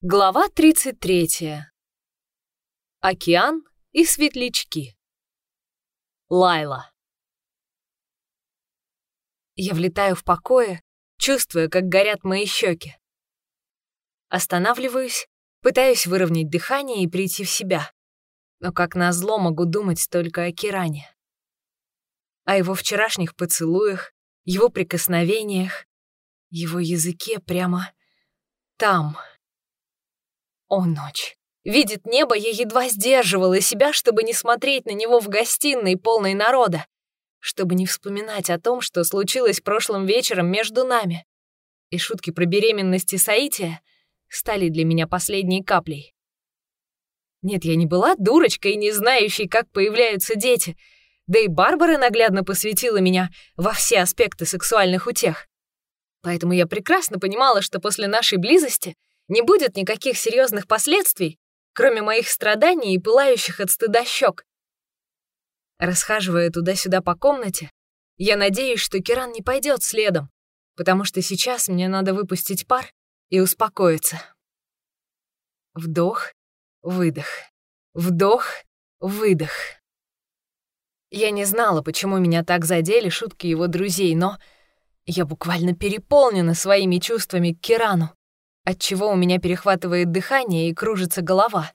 Глава 33. Океан и светлячки. Лайла. Я влетаю в покое, чувствуя, как горят мои щеки. Останавливаюсь, пытаюсь выровнять дыхание и прийти в себя. Но как назло могу думать только о Киране. О его вчерашних поцелуях, его прикосновениях, его языке прямо там. О, ночь. Видит небо, я едва сдерживала себя, чтобы не смотреть на него в гостиной, полной народа, чтобы не вспоминать о том, что случилось прошлым вечером между нами. И шутки про беременность и Саития стали для меня последней каплей. Нет, я не была дурочкой, не знающей, как появляются дети, да и Барбара наглядно посвятила меня во все аспекты сексуальных утех. Поэтому я прекрасно понимала, что после нашей близости не будет никаких серьезных последствий, кроме моих страданий и пылающих от стыда щек. Расхаживая туда-сюда по комнате, я надеюсь, что Киран не пойдет следом, потому что сейчас мне надо выпустить пар и успокоиться. Вдох, выдох, вдох, выдох. Я не знала, почему меня так задели шутки его друзей, но я буквально переполнена своими чувствами к Кирану отчего у меня перехватывает дыхание и кружится голова.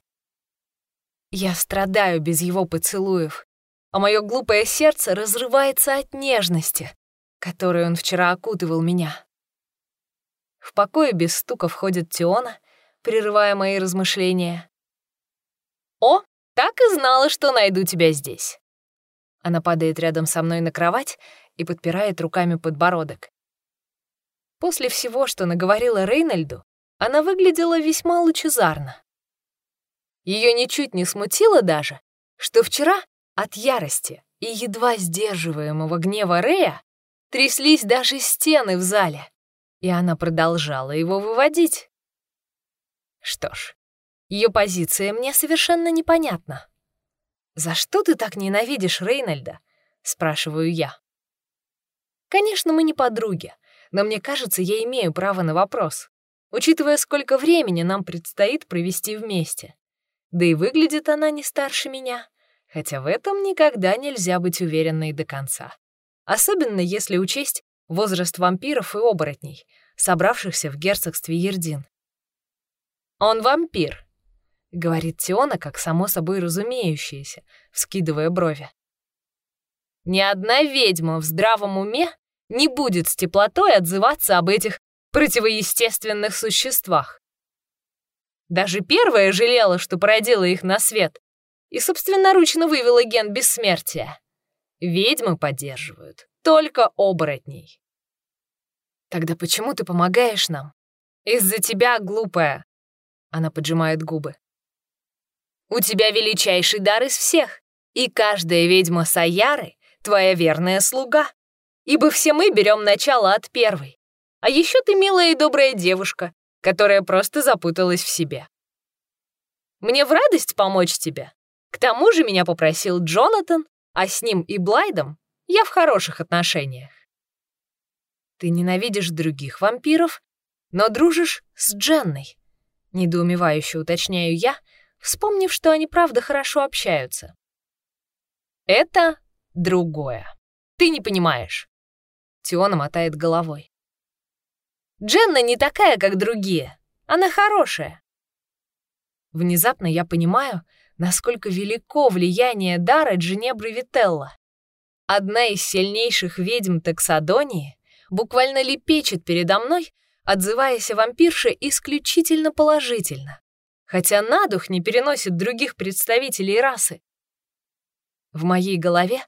Я страдаю без его поцелуев, а мое глупое сердце разрывается от нежности, которой он вчера окутывал меня. В покое без стука входит Тиона, прерывая мои размышления. «О, так и знала, что найду тебя здесь!» Она падает рядом со мной на кровать и подпирает руками подбородок. После всего, что наговорила Рейнольду, она выглядела весьма лучезарно. Ее ничуть не смутило даже, что вчера от ярости и едва сдерживаемого гнева Рея тряслись даже стены в зале, и она продолжала его выводить. Что ж, ее позиция мне совершенно непонятна. «За что ты так ненавидишь Рейнольда?» — спрашиваю я. Конечно, мы не подруги, но мне кажется, я имею право на вопрос учитывая, сколько времени нам предстоит провести вместе. Да и выглядит она не старше меня, хотя в этом никогда нельзя быть уверенной до конца. Особенно если учесть возраст вампиров и оборотней, собравшихся в герцогстве Ердин. «Он вампир», — говорит Тиона, как само собой разумеющееся, вскидывая брови. «Ни одна ведьма в здравом уме не будет с теплотой отзываться об этих противоестественных существах. Даже первая жалела, что породила их на свет, и собственноручно вывела ген бессмертия. Ведьмы поддерживают только оборотней. Тогда почему ты помогаешь нам? Из-за тебя, глупая. Она поджимает губы. У тебя величайший дар из всех, и каждая ведьма Саяры — твоя верная слуга, ибо все мы берем начало от первой. А еще ты милая и добрая девушка, которая просто запуталась в себе. Мне в радость помочь тебе. К тому же меня попросил Джонатан, а с ним и Блайдом я в хороших отношениях. Ты ненавидишь других вампиров, но дружишь с Дженной. Недоумевающе уточняю я, вспомнив, что они правда хорошо общаются. Это другое. Ты не понимаешь. Тиона мотает головой. Дженна не такая, как другие. Она хорошая. Внезапно я понимаю, насколько велико влияние дара Джинебры Вителла. Одна из сильнейших ведьм Тексадонии буквально лепечет передо мной, отзываясь о вампирше исключительно положительно, хотя на дух не переносит других представителей расы. В моей голове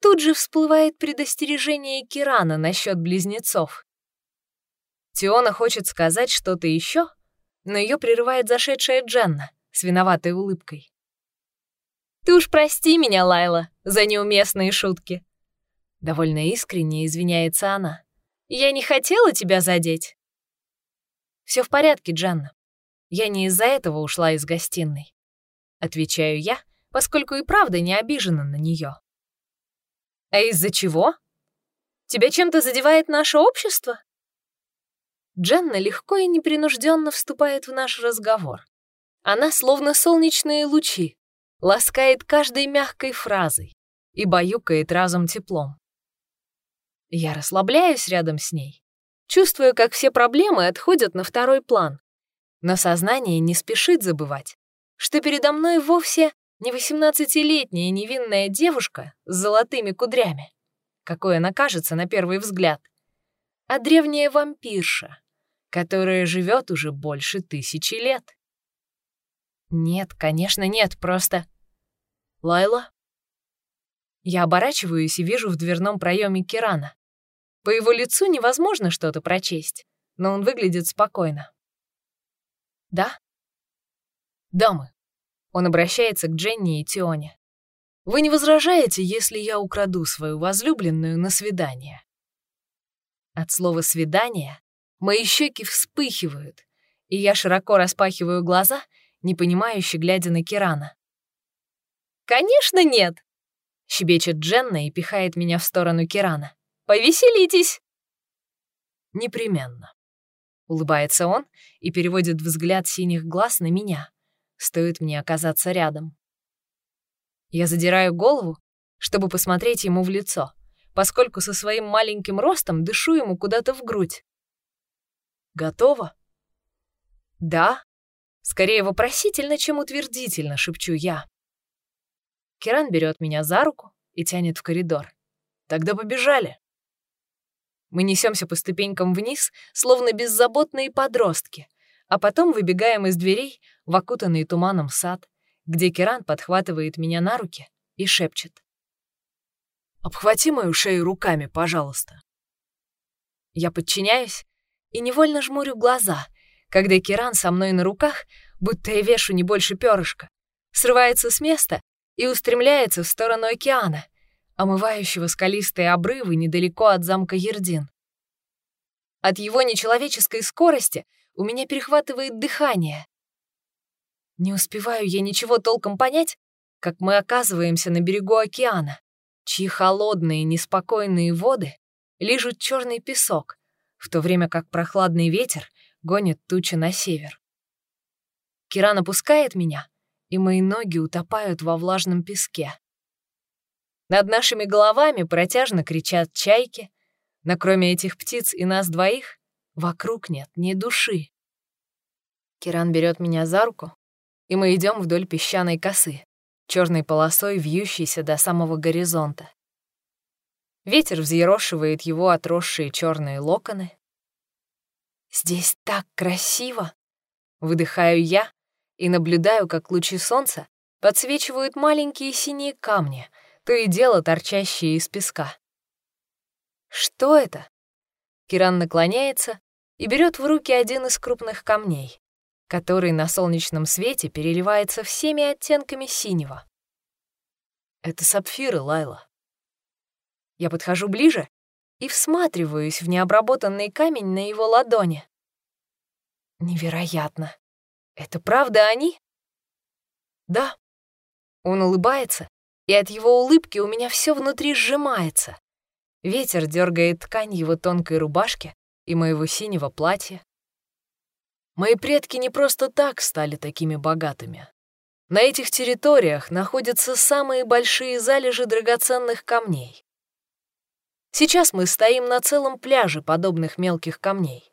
тут же всплывает предостережение Кирана насчет близнецов. Тиона хочет сказать что-то еще, но ее прерывает зашедшая Дженна с виноватой улыбкой. «Ты уж прости меня, Лайла, за неуместные шутки». Довольно искренне извиняется она. «Я не хотела тебя задеть». Все в порядке, Дженна. Я не из-за этого ушла из гостиной. Отвечаю я, поскольку и правда не обижена на нее. А из-за чего? Тебя чем-то задевает наше общество? Дженна легко и непринужденно вступает в наш разговор. Она, словно солнечные лучи, ласкает каждой мягкой фразой и баюкает разом теплом. Я расслабляюсь рядом с ней, чувствую, как все проблемы отходят на второй план, но сознание не спешит забывать, что передо мной вовсе не восемнадцатилетняя невинная девушка с золотыми кудрями, какой она кажется на первый взгляд, а древняя вампирша, которая живет уже больше тысячи лет. Нет, конечно, нет, просто... Лайла? Я оборачиваюсь и вижу в дверном проеме Кирана. По его лицу невозможно что-то прочесть, но он выглядит спокойно. «Да?» «Дамы». Он обращается к Дженни и Тионе. «Вы не возражаете, если я украду свою возлюбленную на свидание?» От слова «свидание» мои щеки вспыхивают, и я широко распахиваю глаза, непонимающе глядя на Кирана. «Конечно нет!» — щебечет Дженна и пихает меня в сторону Кирана. «Повеселитесь!» «Непременно», — улыбается он и переводит взгляд синих глаз на меня. Стоит мне оказаться рядом. Я задираю голову, чтобы посмотреть ему в лицо, поскольку со своим маленьким ростом дышу ему куда-то в грудь. «Готово?» «Да», Скорее вопросительно, чем утвердительно, шепчу я. Керан берет меня за руку и тянет в коридор. Тогда побежали. Мы несемся по ступенькам вниз, словно беззаботные подростки, а потом выбегаем из дверей в окутанный туманом сад, где Керан подхватывает меня на руки и шепчет. «Обхвати мою шею руками, пожалуйста». Я подчиняюсь и невольно жмурю глаза, когда Киран со мной на руках, будто я вешу не больше перышка, срывается с места и устремляется в сторону океана, омывающего скалистые обрывы недалеко от замка Ердин. От его нечеловеческой скорости у меня перехватывает дыхание. Не успеваю я ничего толком понять, как мы оказываемся на берегу океана, чьи холодные неспокойные воды лижут черный песок, в то время как прохладный ветер гонит тучи на север. Киран опускает меня, и мои ноги утопают во влажном песке. Над нашими головами протяжно кричат чайки, но кроме этих птиц и нас двоих вокруг нет ни души. Киран берет меня за руку, и мы идем вдоль песчаной косы, черной полосой вьющейся до самого горизонта. Ветер взъерошивает его отросшие черные локоны, Здесь так красиво!» Выдыхаю я и наблюдаю, как лучи солнца подсвечивают маленькие синие камни, то и дело торчащие из песка. «Что это?» Киран наклоняется и берет в руки один из крупных камней, который на солнечном свете переливается всеми оттенками синего. Это сапфиры, Лайла. Я подхожу ближе и всматриваюсь в необработанный камень на его ладони. Невероятно. Это правда они? Да. Он улыбается, и от его улыбки у меня все внутри сжимается. Ветер дергает ткань его тонкой рубашки и моего синего платья. Мои предки не просто так стали такими богатыми. На этих территориях находятся самые большие залежи драгоценных камней. Сейчас мы стоим на целом пляже подобных мелких камней.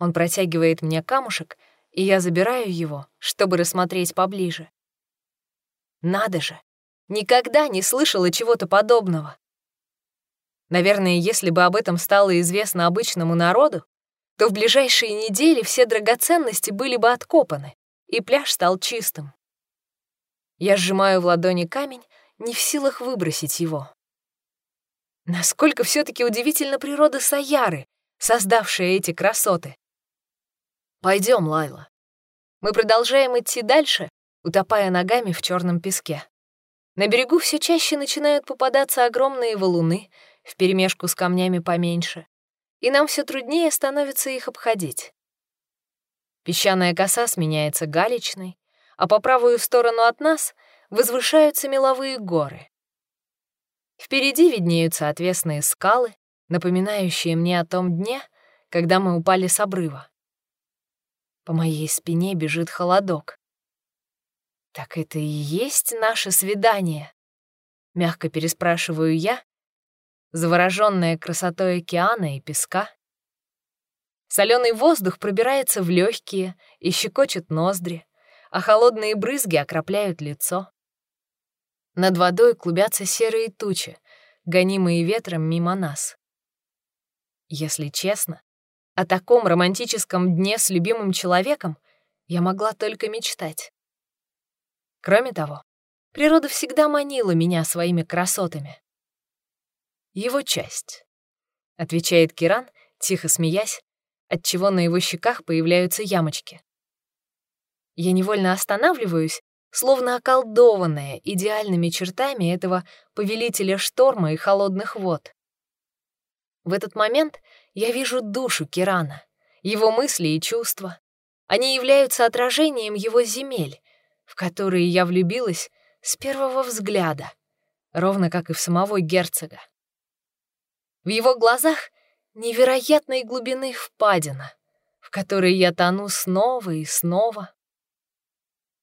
Он протягивает мне камушек, и я забираю его, чтобы рассмотреть поближе. Надо же, никогда не слышала чего-то подобного. Наверное, если бы об этом стало известно обычному народу, то в ближайшие недели все драгоценности были бы откопаны, и пляж стал чистым. Я сжимаю в ладони камень, не в силах выбросить его. Насколько все таки удивительна природа Саяры, создавшая эти красоты. Пойдем, Лайла. Мы продолжаем идти дальше, утопая ногами в черном песке. На берегу все чаще начинают попадаться огромные валуны вперемешку с камнями поменьше, и нам все труднее становится их обходить. Песчаная коса сменяется галечной, а по правую сторону от нас возвышаются меловые горы. Впереди виднеются отвесные скалы, напоминающие мне о том дне, когда мы упали с обрыва. По моей спине бежит холодок. «Так это и есть наше свидание?» Мягко переспрашиваю я, заворожённая красотой океана и песка. Соленый воздух пробирается в легкие и щекочет ноздри, а холодные брызги окропляют лицо. Над водой клубятся серые тучи, гонимые ветром мимо нас. Если честно, о таком романтическом дне с любимым человеком я могла только мечтать. Кроме того, природа всегда манила меня своими красотами. Его часть, — отвечает Киран, тихо смеясь, отчего на его щеках появляются ямочки. Я невольно останавливаюсь, словно околдованная идеальными чертами этого повелителя шторма и холодных вод. В этот момент я вижу душу Кирана, его мысли и чувства. Они являются отражением его земель, в которые я влюбилась с первого взгляда, ровно как и в самого герцога. В его глазах невероятной глубины впадина, в которой я тону снова и снова.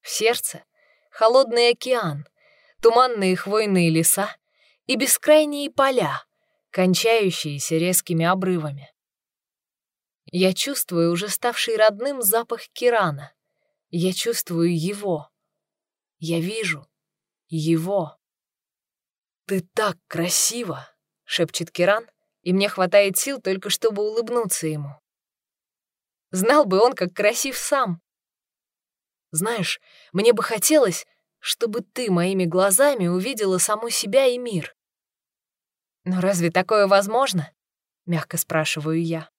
В сердце — холодный океан, туманные хвойные леса и бескрайние поля, кончающиеся резкими обрывами. Я чувствую уже ставший родным запах Кирана. Я чувствую его. Я вижу его. «Ты так красиво!» — шепчет Киран, и мне хватает сил только чтобы улыбнуться ему. Знал бы он, как красив сам. Знаешь, мне бы хотелось, чтобы ты моими глазами увидела саму себя и мир. Но разве такое возможно? Мягко спрашиваю я.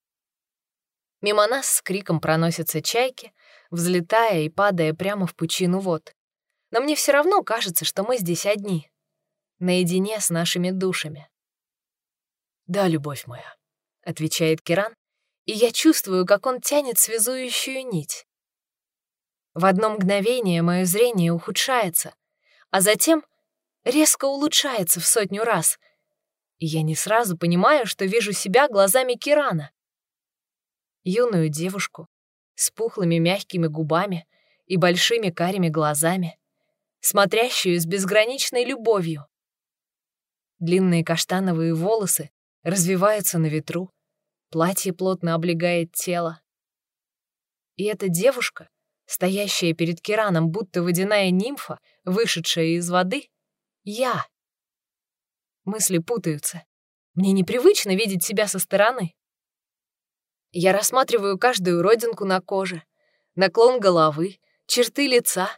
Мимо нас с криком проносятся чайки, взлетая и падая прямо в пучину вод. Но мне все равно кажется, что мы здесь одни, наедине с нашими душами. «Да, любовь моя», — отвечает Киран, и я чувствую, как он тянет связующую нить. В одно мгновение мое зрение ухудшается, а затем резко улучшается в сотню раз, и я не сразу понимаю, что вижу себя глазами Кирана. Юную девушку с пухлыми мягкими губами и большими карими глазами, смотрящую с безграничной любовью. Длинные каштановые волосы развивается на ветру, платье плотно облегает тело. И эта девушка, стоящая перед Кираном, будто водяная нимфа, вышедшая из воды, я. Мысли путаются. Мне непривычно видеть себя со стороны. Я рассматриваю каждую родинку на коже, наклон головы, черты лица,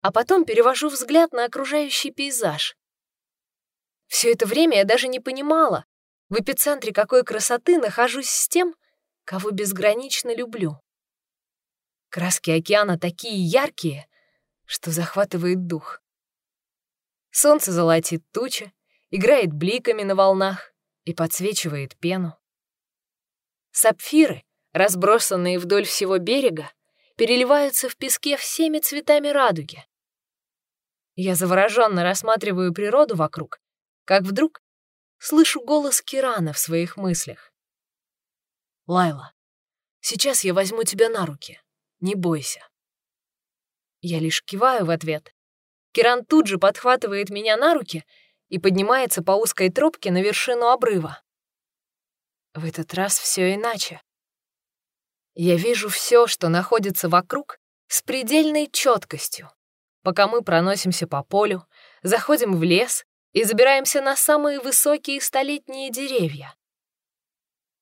а потом перевожу взгляд на окружающий пейзаж. Все это время я даже не понимала, в эпицентре какой красоты нахожусь с тем, кого безгранично люблю. Краски океана такие яркие, что захватывает дух. Солнце золотит тучи, играет бликами на волнах и подсвечивает пену. Сапфиры, разбросанные вдоль всего берега, переливаются в песке всеми цветами радуги. Я завороженно рассматриваю природу вокруг, как вдруг слышу голос Кирана в своих мыслях. «Лайла, сейчас я возьму тебя на руки. Не бойся». Я лишь киваю в ответ. Киран тут же подхватывает меня на руки и поднимается по узкой тропке на вершину обрыва. В этот раз все иначе. Я вижу все, что находится вокруг, с предельной четкостью, пока мы проносимся по полю, заходим в лес и забираемся на самые высокие столетние деревья.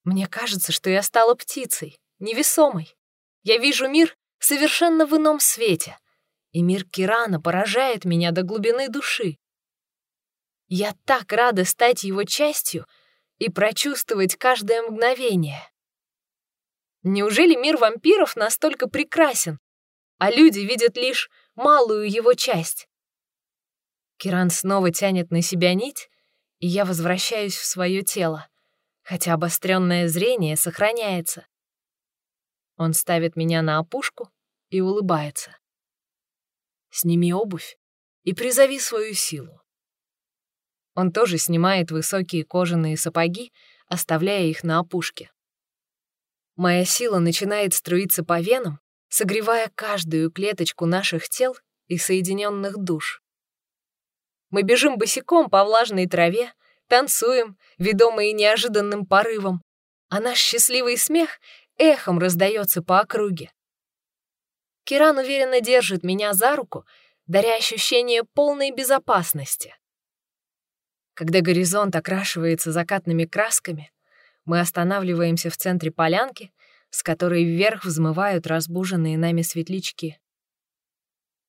Мне кажется, что я стала птицей, невесомой. Я вижу мир совершенно в ином свете, и мир Кирана поражает меня до глубины души. Я так рада стать его частью и прочувствовать каждое мгновение. Неужели мир вампиров настолько прекрасен, а люди видят лишь малую его часть? Киран снова тянет на себя нить, и я возвращаюсь в свое тело, хотя обостренное зрение сохраняется. Он ставит меня на опушку и улыбается. «Сними обувь и призови свою силу». Он тоже снимает высокие кожаные сапоги, оставляя их на опушке. Моя сила начинает струиться по венам, согревая каждую клеточку наших тел и соединенных душ. Мы бежим босиком по влажной траве, танцуем, ведомые неожиданным порывом, а наш счастливый смех эхом раздается по округе. Киран уверенно держит меня за руку, даря ощущение полной безопасности. Когда горизонт окрашивается закатными красками, мы останавливаемся в центре полянки, с которой вверх взмывают разбуженные нами светлячки.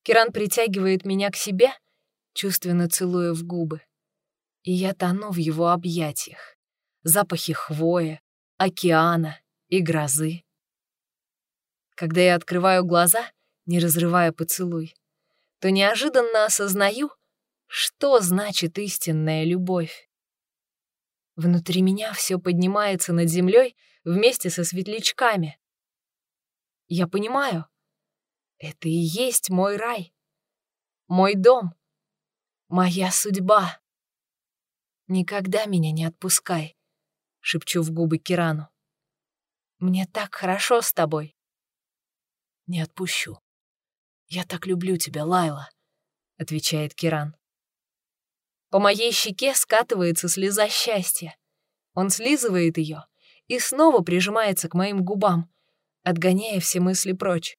Киран притягивает меня к себе, чувственно целуя в губы. И я тону в его объятиях. Запахи хвоя, океана и грозы. Когда я открываю глаза, не разрывая поцелуй, то неожиданно осознаю, что значит истинная любовь. Внутри меня все поднимается над землей вместе со светлячками. Я понимаю, это и есть мой рай, мой дом, моя судьба. Никогда меня не отпускай, шепчу в губы Кирану. Мне так хорошо с тобой. Не отпущу. Я так люблю тебя, Лайла, отвечает Киран. По моей щеке скатывается слеза счастья. Он слизывает ее и снова прижимается к моим губам, отгоняя все мысли прочь.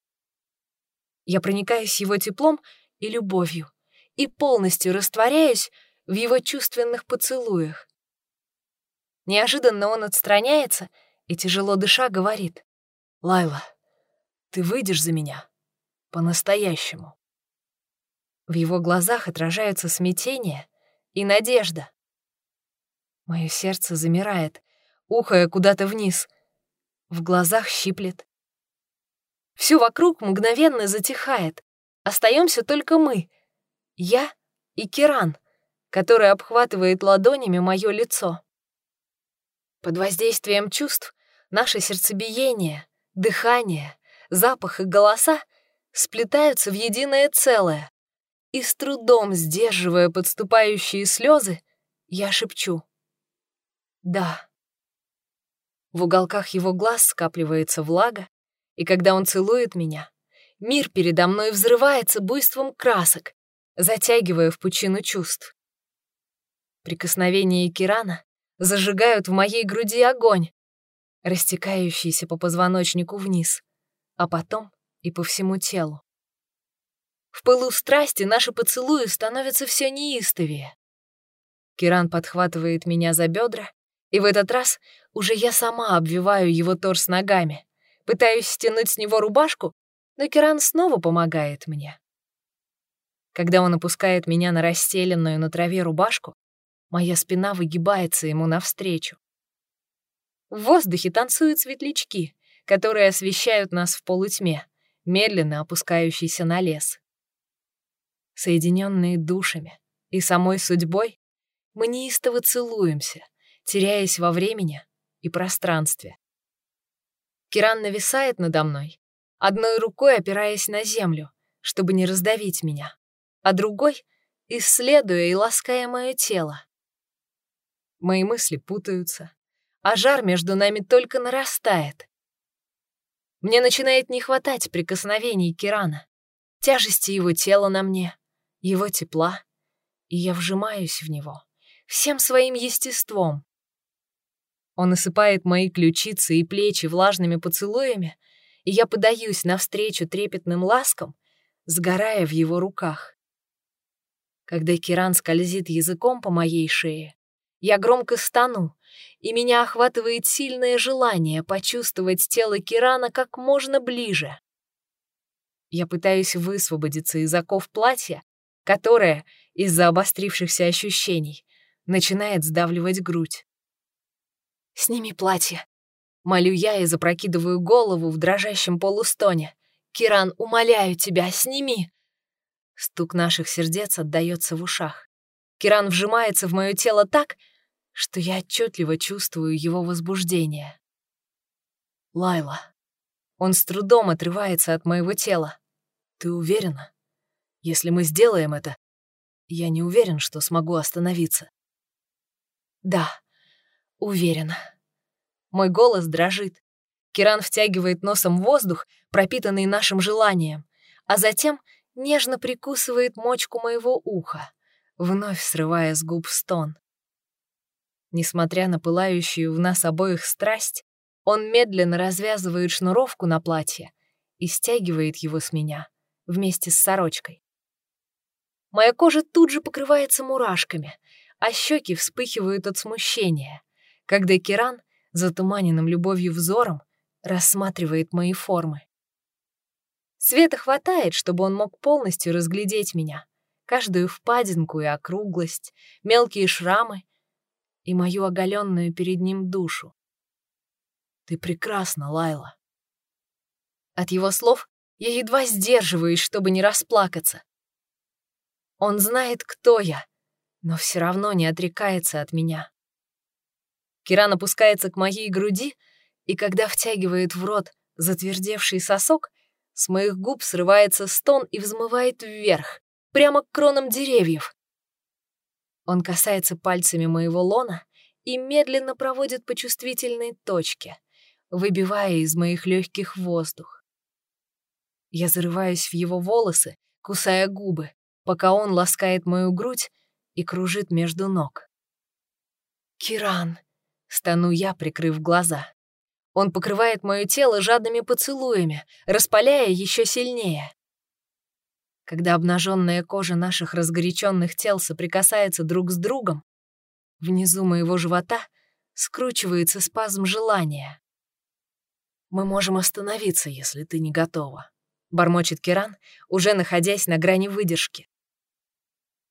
Я проникаюсь его теплом и любовью и полностью растворяюсь в его чувственных поцелуях. Неожиданно он отстраняется и, тяжело дыша, говорит. «Лайла, ты выйдешь за меня? По-настоящему». В его глазах отражаются смятение и надежда. Мое сердце замирает, ухая куда-то вниз. В глазах щиплет. Все вокруг мгновенно затихает. Остаемся только мы. Я и Киран, который обхватывает ладонями мое лицо. Под воздействием чувств наше сердцебиение, дыхание, запах и голоса сплетаются в единое целое, и с трудом сдерживая подступающие слезы, я шепчу. «Да». В уголках его глаз скапливается влага, и когда он целует меня, мир передо мной взрывается буйством красок, затягивая в пучину чувств. Прикосновения Кирана зажигают в моей груди огонь, растекающийся по позвоночнику вниз, а потом и по всему телу. В пылу страсти наши поцелуи становятся все неистовее. Киран подхватывает меня за бедра, и в этот раз уже я сама обвиваю его торс ногами, пытаюсь стянуть с него рубашку, но Киран снова помогает мне. Когда он опускает меня на расстеленную на траве рубашку, моя спина выгибается ему навстречу. В воздухе танцуют светлячки, которые освещают нас в полутьме, медленно опускающийся на лес. Соединенные душами и самой судьбой, мы неистово целуемся, теряясь во времени и пространстве. Киран нависает надо мной, одной рукой опираясь на землю, чтобы не раздавить меня, а другой — исследуя и лаская мое тело. Мои мысли путаются, а жар между нами только нарастает. Мне начинает не хватать прикосновений Кирана, тяжести его тела на мне, его тепла, и я вжимаюсь в него всем своим естеством. Он осыпает мои ключицы и плечи влажными поцелуями, и я подаюсь навстречу трепетным ласкам, сгорая в его руках. Когда Киран скользит языком по моей шее, я громко стану, и меня охватывает сильное желание почувствовать тело Кирана как можно ближе. Я пытаюсь высвободиться из оков платья, которая, из-за обострившихся ощущений, начинает сдавливать грудь. «Сними платье!» Молю я и запрокидываю голову в дрожащем полустоне. «Киран, умоляю тебя, сними!» Стук наших сердец отдаётся в ушах. Киран вжимается в моё тело так, что я отчетливо чувствую его возбуждение. «Лайла». Он с трудом отрывается от моего тела. «Ты уверена?» Если мы сделаем это, я не уверен, что смогу остановиться. Да, уверена. Мой голос дрожит, Киран втягивает носом воздух, пропитанный нашим желанием, а затем нежно прикусывает мочку моего уха, вновь срывая с губ стон. Несмотря на пылающую в нас обоих страсть, он медленно развязывает шнуровку на платье и стягивает его с меня вместе с сорочкой. Моя кожа тут же покрывается мурашками, а щеки вспыхивают от смущения, когда Киран, затуманенным любовью взором, рассматривает мои формы. Света хватает, чтобы он мог полностью разглядеть меня, каждую впадинку и округлость, мелкие шрамы и мою оголенную перед ним душу. Ты прекрасна, Лайла. От его слов я едва сдерживаюсь, чтобы не расплакаться. Он знает, кто я, но все равно не отрекается от меня. Киран опускается к моей груди, и когда втягивает в рот затвердевший сосок, с моих губ срывается стон и взмывает вверх, прямо к кронам деревьев. Он касается пальцами моего лона и медленно проводит по чувствительной точке, выбивая из моих легких воздух. Я зарываюсь в его волосы, кусая губы, пока он ласкает мою грудь и кружит между ног. «Киран!» — стану я, прикрыв глаза. Он покрывает мое тело жадными поцелуями, распаляя еще сильнее. Когда обнаженная кожа наших разгоряченных тел соприкасается друг с другом, внизу моего живота скручивается спазм желания. «Мы можем остановиться, если ты не готова», — бормочет Киран, уже находясь на грани выдержки.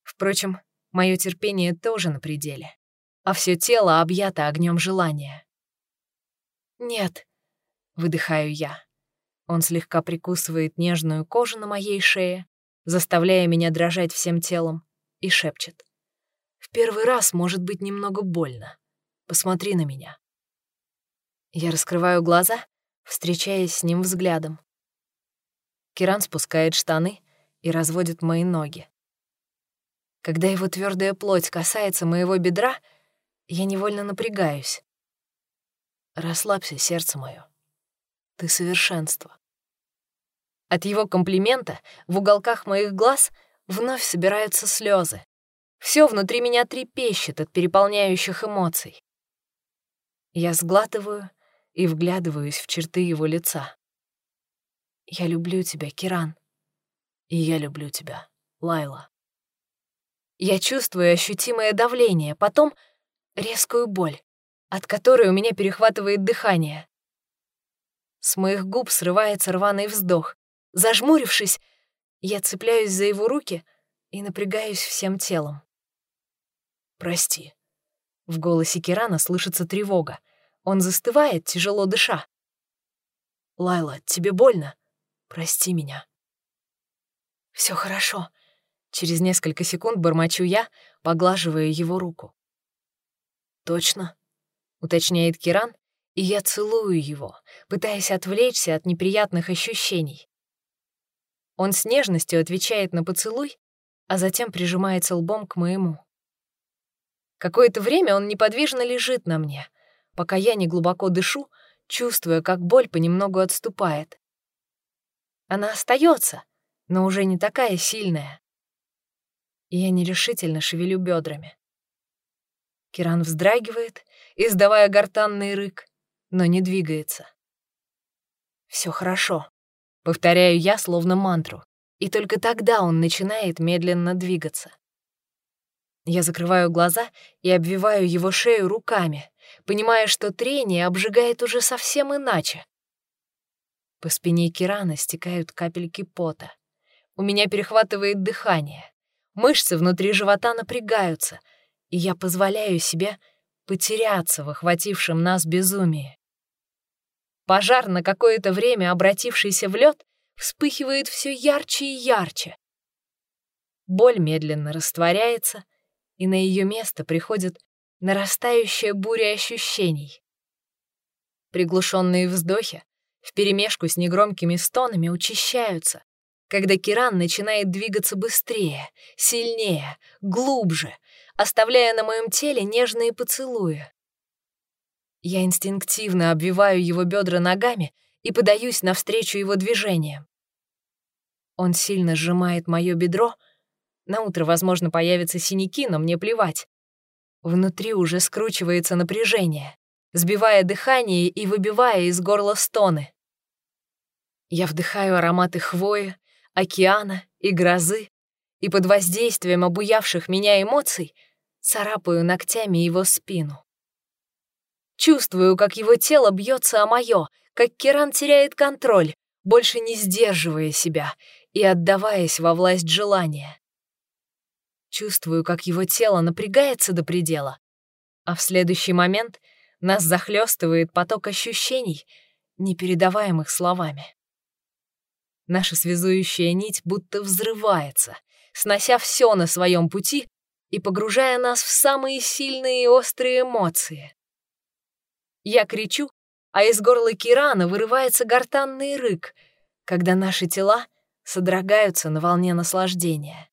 Впрочем, мое терпение тоже на пределе, а все тело объято огнем желания. «Нет», — выдыхаю я. Он слегка прикусывает нежную кожу на моей шее, заставляя меня дрожать всем телом, и шепчет. «В первый раз может быть немного больно. Посмотри на меня». Я раскрываю глаза встречаясь с ним взглядом. Киран спускает штаны и разводит мои ноги. Когда его твердая плоть касается моего бедра, я невольно напрягаюсь. Расслабься, сердце мое. Ты совершенство. От его комплимента в уголках моих глаз вновь собираются слезы. Все внутри меня трепещет от переполняющих эмоций. Я сглатываю и вглядываюсь в черты его лица. «Я люблю тебя, Киран. И я люблю тебя, Лайла». Я чувствую ощутимое давление, потом резкую боль, от которой у меня перехватывает дыхание. С моих губ срывается рваный вздох. Зажмурившись, я цепляюсь за его руки и напрягаюсь всем телом. «Прости». В голосе Кирана слышится тревога. Он застывает, тяжело дыша. «Лайла, тебе больно? Прости меня». Все хорошо», — через несколько секунд бормочу я, поглаживая его руку. «Точно?» — уточняет Киран, и я целую его, пытаясь отвлечься от неприятных ощущений. Он с нежностью отвечает на поцелуй, а затем прижимается лбом к моему. Какое-то время он неподвижно лежит на мне, пока я не глубоко дышу, чувствуя, как боль понемногу отступает. Она остается, но уже не такая сильная. И я нерешительно шевелю бедрами. Киран вздрагивает, издавая гортанный рык, но не двигается. Все хорошо», — повторяю я словно мантру, и только тогда он начинает медленно двигаться. Я закрываю глаза и обвиваю его шею руками, понимая, что трение обжигает уже совсем иначе. По спине Кирана стекают капельки пота. У меня перехватывает дыхание. Мышцы внутри живота напрягаются, и я позволяю себе потеряться в охватившем нас безумии. Пожар, на какое-то время обратившийся в лед, вспыхивает все ярче и ярче. Боль медленно растворяется, и на ее место приходит нарастающая буря ощущений. Приглушенные вздохи вперемешку с негромкими стонами учащаются, когда Киран начинает двигаться быстрее, сильнее, глубже, оставляя на моем теле нежные поцелуи. Я инстинктивно обвиваю его бедра ногами и подаюсь навстречу его движениям. Он сильно сжимает мое бедро. На утро, возможно, появятся синяки, но мне плевать. Внутри уже скручивается напряжение, сбивая дыхание и выбивая из горла стоны. Я вдыхаю ароматы хвои, океана и грозы, и под воздействием обуявших меня эмоций царапаю ногтями его спину. Чувствую, как его тело бьется о мое, как Киран теряет контроль, больше не сдерживая себя и отдаваясь во власть желания. Чувствую, как его тело напрягается до предела, а в следующий момент нас захлестывает поток ощущений, непередаваемых словами. Наша связующая нить будто взрывается, снося все на своем пути и погружая нас в самые сильные и острые эмоции. Я кричу, а из горла Кирана вырывается гортанный рык, когда наши тела содрогаются на волне наслаждения.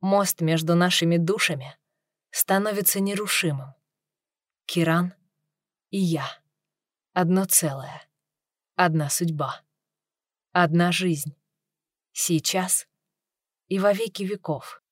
Мост между нашими душами становится нерушимым. Киран и я. Одно целое. Одна судьба. Одна жизнь. Сейчас и во веки веков.